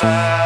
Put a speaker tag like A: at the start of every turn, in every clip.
A: céu.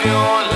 A: Pure